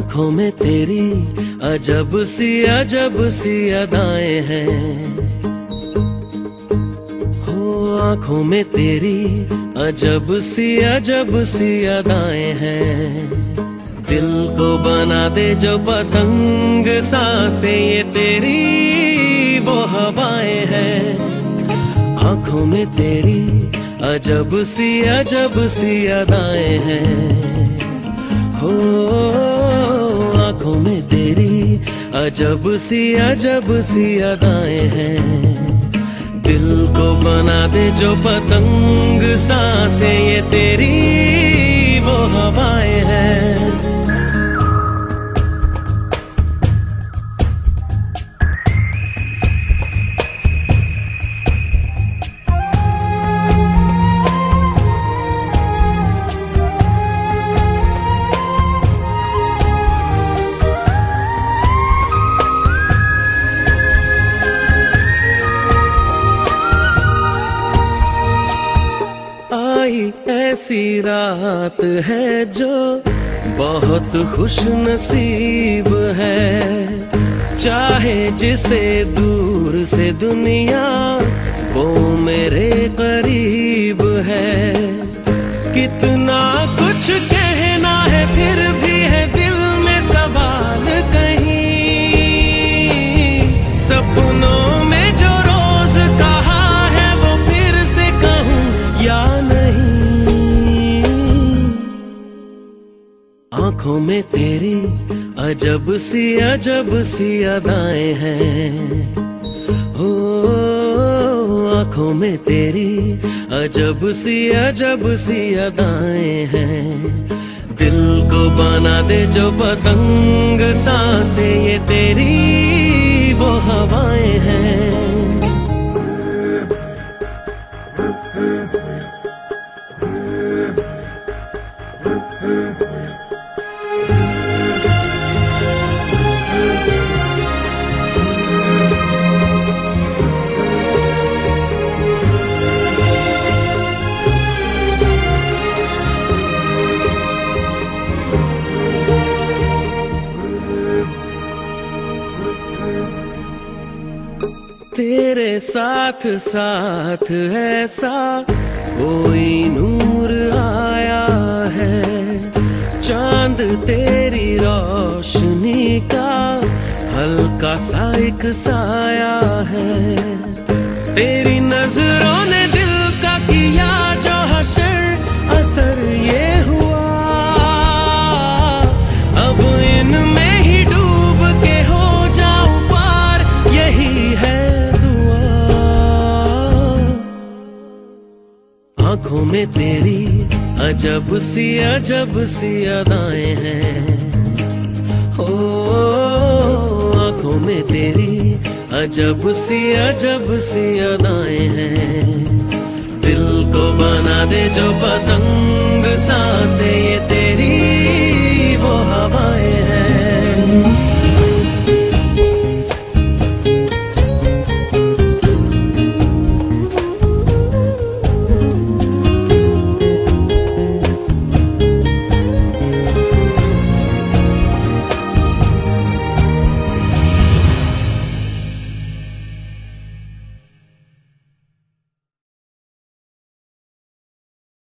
आँखों में तेरी अजब सी अजब सी अदाएँ हैं। हो, आँखों में तेरी अजब सी अजब सी अदाएँ हैं। दिल को बना दे जो पतंग, सांसे ये तेरी, वो हवाएँ हैं। आँखों में तेरी अजब सी अजब सी अदाएँ हैं। हो आँखों में तेरी अजब सी अजब सी अदाएँ हैं। दिल को बना दे जो पतंग, सांसे ये तेरी। ऐसी रात है जो बहुत खुश नसीब है। चाहे जिसे दूर से दुनिया वो मेरे करीब है। कितना कुछ कहना आँखों में तेरी अजब सी अजब सी अदाएँ हैं। हो, आँखों में तेरी अजब सी अजब सी अदाएँ हैं। दिल को बना दे जो पतंग, सांसे, ये तेरी वो हवाएँ हैं। तेरे साथ साथ ऐसा कोई नूर आया है। चाँद तेरी रोशनी का हल्का सा एक साया है। तेरी नज़रों ने दिल का किया आँखों में तेरी अजब सी अजब सी अदाएँ हैं। हो आँखों में तेरी अजब सी अजब सी अदाएँ हैं। दिल को बना दे जो पतंग।